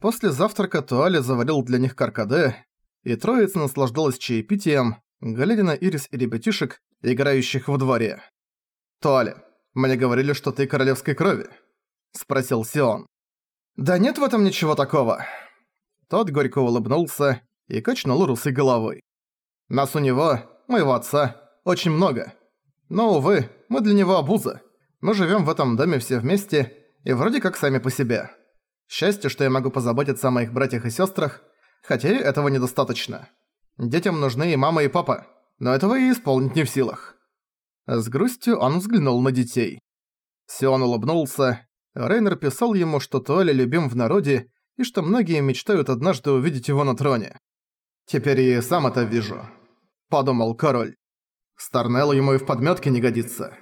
После завтрака Туале заварил для них каркаде, и троица наслаждалась чаепитием, глядя на Ирис и ребятишек, играющих во дворе. «Туале, мне говорили, что ты королевской крови?» – спросил Сион. «Да нет в этом ничего такого». Тот горько улыбнулся и качнул русой головой. «Нас у него, моего отца, очень много. Но, увы, мы для него обуза. Мы живем в этом доме все вместе и вроде как сами по себе. Счастье, что я могу позаботиться о моих братьях и сестрах, хотя этого недостаточно. Детям нужны и мама, и папа, но этого и исполнить не в силах». С грустью он взглянул на детей. Сион улыбнулся. Рейнер писал ему, что Туаля любим в народе и что многие мечтают однажды увидеть его на троне. «Теперь и сам это вижу», — подумал король. Старнеллу ему и в подметке не годится.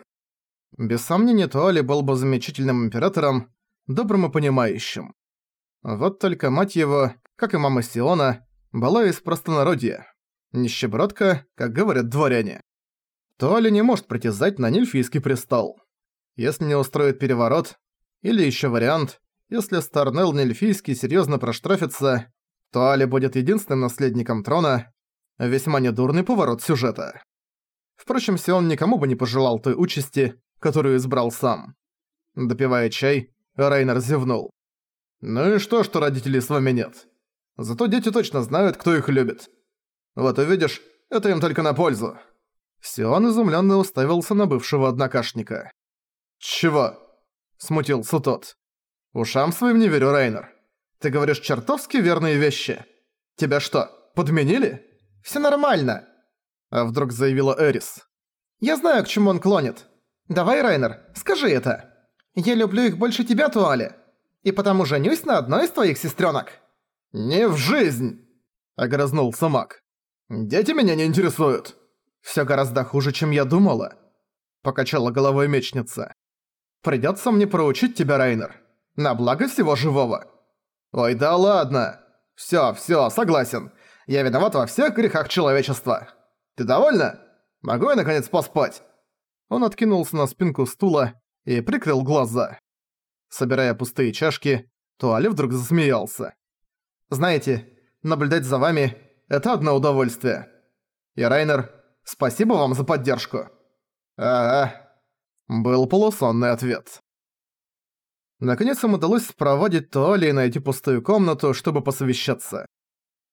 Без сомнения, Туали был бы замечательным императором, добрым и понимающим. Вот только мать его, как и мама Сиона, была из простонародья. Нищебродка, как говорят дворяне. Туали не может притязать на Нильфийский престол. Если не устроит переворот, или еще вариант, если Старнелл Нильфийский серьезно проштрафится, то Али будет единственным наследником трона. Весьма недурный поворот сюжета. Впрочем, Сион никому бы не пожелал той участи, которую избрал сам. Допивая чай, Рейнер зевнул. «Ну и что, что родителей с вами нет? Зато дети точно знают, кто их любит. Вот увидишь, это им только на пользу». Сион изумленно уставился на бывшего однокашника. «Чего?» – смутился тот. «Ушам своим не верю, Рейнер. Ты говоришь чертовски верные вещи. Тебя что, подменили?» «Всё нормально», – а вдруг заявила Эрис. «Я знаю, к чему он клонит. Давай, Рейнер, скажи это. Я люблю их больше тебя, Туале, и потому женюсь на одной из твоих сестрёнок». «Не в жизнь!» – огрызнулся Мак. «Дети меня не интересуют». «Всё гораздо хуже, чем я думала», – покачала головой мечница. «Придётся мне проучить тебя, Рейнер, на благо всего живого». «Ой, да ладно! Всё, всё, согласен. Я виноват во всех грехах человечества. Ты довольна? Могу я наконец поспать?» Он откинулся на спинку стула и прикрыл глаза. Собирая пустые чашки, Туале вдруг засмеялся. «Знаете, наблюдать за вами – это одно удовольствие. И, Райнер, спасибо вам за поддержку». «А-а», – был полусонный ответ. Наконец им удалось спроводить Туали и найти пустую комнату, чтобы посовещаться.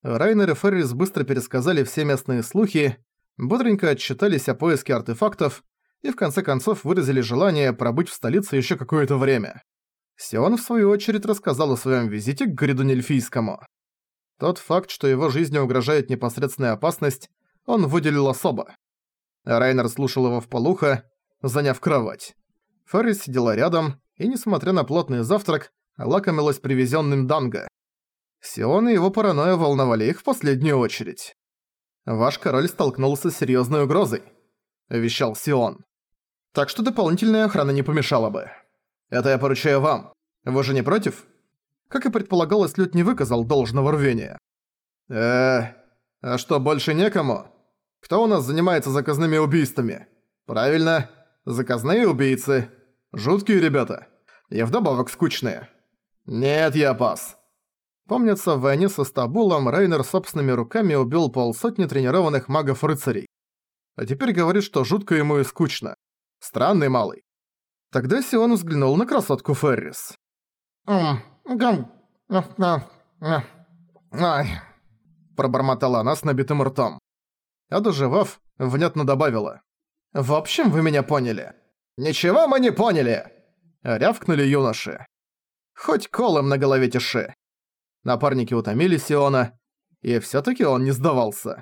Райнер и Феррис быстро пересказали все местные слухи, бодренько отчитались о поиске артефактов и в конце концов выразили желание пробыть в столице еще какое-то время. Сион, в свою очередь, рассказал о своем визите к Гриду Нельфийскому. Тот факт, что его жизни угрожает непосредственная опасность, он выделил особо. Райнер слушал его в полухо, заняв кровать. Феррис сидела рядом и, несмотря на плотный завтрак, лакомилась привезенным данго. Сион и его паранойя волновали их в последнюю очередь. «Ваш король столкнулся с серьезной угрозой», — вещал Сион. «Так что дополнительная охрана не помешала бы. Это я поручаю вам. Вы же не против?» Как и предполагалось, Люд не выказал должного рвения. э а что, больше некому? Кто у нас занимается заказными убийствами? Правильно, заказные убийцы. Жуткие ребята. И вдобавок скучные. Нет, я пас. Помнится, в войне со Стабулом Рейнер собственными руками убил полсотни тренированных магов-рыцарей. А теперь говорит, что жутко ему и скучно. Странный малый. Тогда Сион взглянул на красотку Феррис. «Ай», пробормотала она с набитым ртом. А доживав, внятно добавила. «В общем, вы меня поняли». «Ничего мы не поняли!» — рявкнули юноши. Хоть колом на голове тиши. Напарники утомили Сиона, и всё-таки он не сдавался.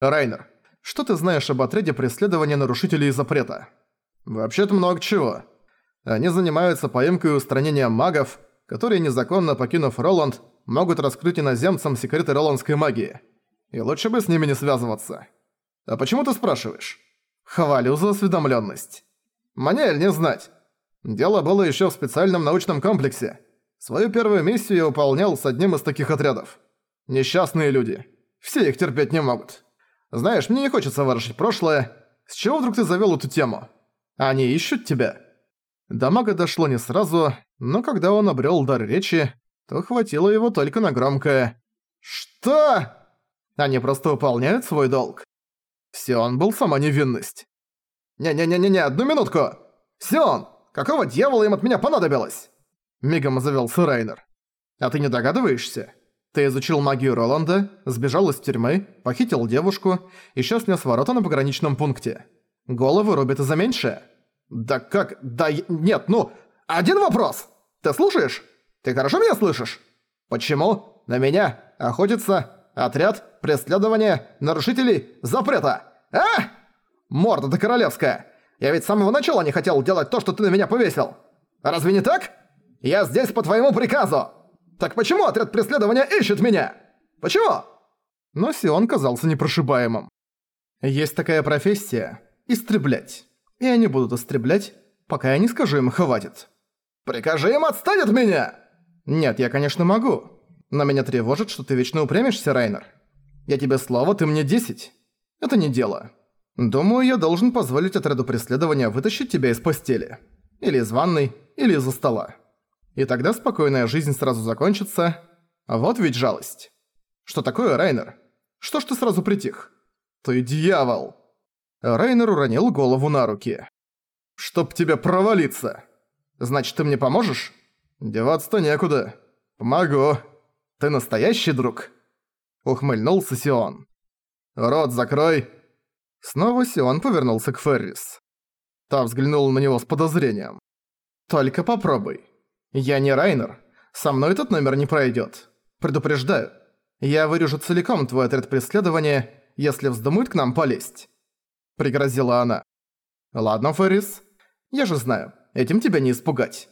«Райнер, что ты знаешь об отряде преследования нарушителей запрета?» «Вообще-то много чего. Они занимаются поимкой и устранением магов, которые, незаконно покинув Роланд, могут раскрыть иноземцам секреты роландской магии. И лучше бы с ними не связываться. А почему ты спрашиваешь?» «Хвалю за осведомлённость». Манель не знать. Дело было еще в специальном научном комплексе. Свою первую миссию я выполнял с одним из таких отрядов. Несчастные люди. Все их терпеть не могут. Знаешь, мне не хочется ворошить прошлое. С чего вдруг ты завёл эту тему? Они ищут тебя?» До мага дошло не сразу, но когда он обрёл дар речи, то хватило его только на громкое «Что?». Они просто выполняют свой долг. Сион был сама невинность. «Не-не-не-не, одну минутку! Сион, какого дьявола им от меня понадобилось?» Мигом завелся Райнер. «А ты не догадываешься? Ты изучил магию Роланда, сбежал из тюрьмы, похитил девушку и сейчас нес ворота на пограничном пункте. Головы рубят из-за меньшее?» «Да как? Да нет, ну... Один вопрос! Ты слушаешь? Ты хорошо меня слышишь? Почему на меня охотится отряд преследования нарушителей запрета? А? Морда ты королевская! Я ведь с самого начала не хотел делать то, что ты на меня повесил. Разве не так? Я здесь по твоему приказу! Так почему отряд преследования ищет меня? Почему?» Но Сион казался непрошибаемым. «Есть такая профессия – истреблять. И они будут истреблять, пока я не скажу им «хватит». «Прикажи им отстать от меня!» «Нет, я, конечно, могу. Но меня тревожит, что ты вечно упрямишься, Райнер. Я тебе слово, ты мне десять. Это не дело. Думаю, я должен позволить отряду преследования вытащить тебя из постели. Или из ванной, или из-за стола. И тогда спокойная жизнь сразу закончится. А вот ведь жалость. Что такое, Райнер? Что ж ты сразу притих? Ты дьявол!» Райнер уронил голову на руки. «Чтоб тебе провалиться! Значит, ты мне поможешь?» «Деваться-то некуда. Помогу. Ты настоящий друг?» Ухмыльнулся Сион. «Рот закрой!» Снова Сион повернулся к Феррис. Та взглянула на него с подозрением. «Только попробуй. Я не Райнер. Со мной этот номер не пройдет. Предупреждаю. Я вырежу целиком твой отряд преследования, если вздумают к нам полезть». Пригрозила она. «Ладно, Феррис. Я же знаю, этим тебя не испугать.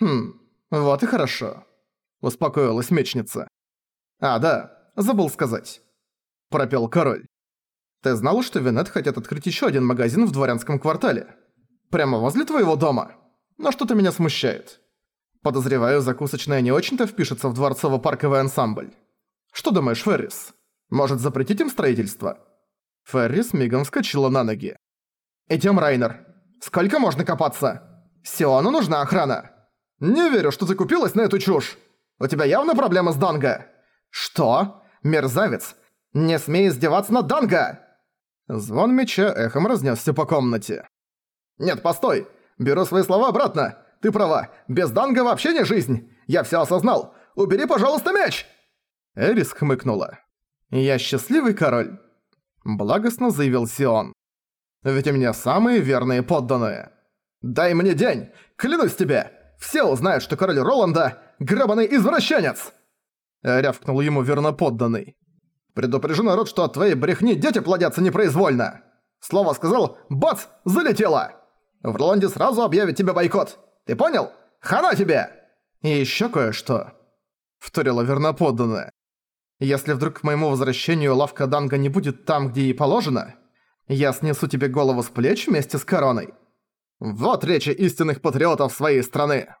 Хм, вот и хорошо. Успокоилась мечница. А, да, забыл сказать. Пропел король. Ты знал, что Венет хотят открыть еще один магазин в дворянском квартале? Прямо возле твоего дома? Но что-то меня смущает. Подозреваю, закусочная не очень-то впишется в дворцово-парковый ансамбль. Что думаешь, Феррис? Может запретить им строительство? Феррис мигом вскочила на ноги. «Идём, Райнер. Сколько можно копаться? Сиону нужна охрана!» «Не верю, что ты купилась на эту чушь! У тебя явно проблема с Данго!» «Что? Мерзавец! Не смей издеваться над Данго!» Звон меча эхом разнесся по комнате. «Нет, постой! Беру свои слова обратно! Ты права, без Данго вообще не жизнь! Я все осознал! Убери, пожалуйста, меч!» Эрис хмыкнула. «Я счастливый король!» Благостно заявил Сион. «Ведь у меня самые верные подданные!» «Дай мне день! Клянусь тебе! Все узнают, что король Роланда – грёбаный извращенец!» Рявкнул ему верноподданный. «Предупрежу народ, что от твоей брехни дети плодятся непроизвольно!» Слово сказал «Бац!» залетело! В Роланде сразу объявят тебе бойкот! Ты понял? Хана тебе!» «И ещё кое-что», — вторила верноподданная. «Если вдруг к моему возвращению лавка Данга не будет там, где ей положено, я снесу тебе голову с плеч вместе с короной». Вот речи истинных патриотов своей страны.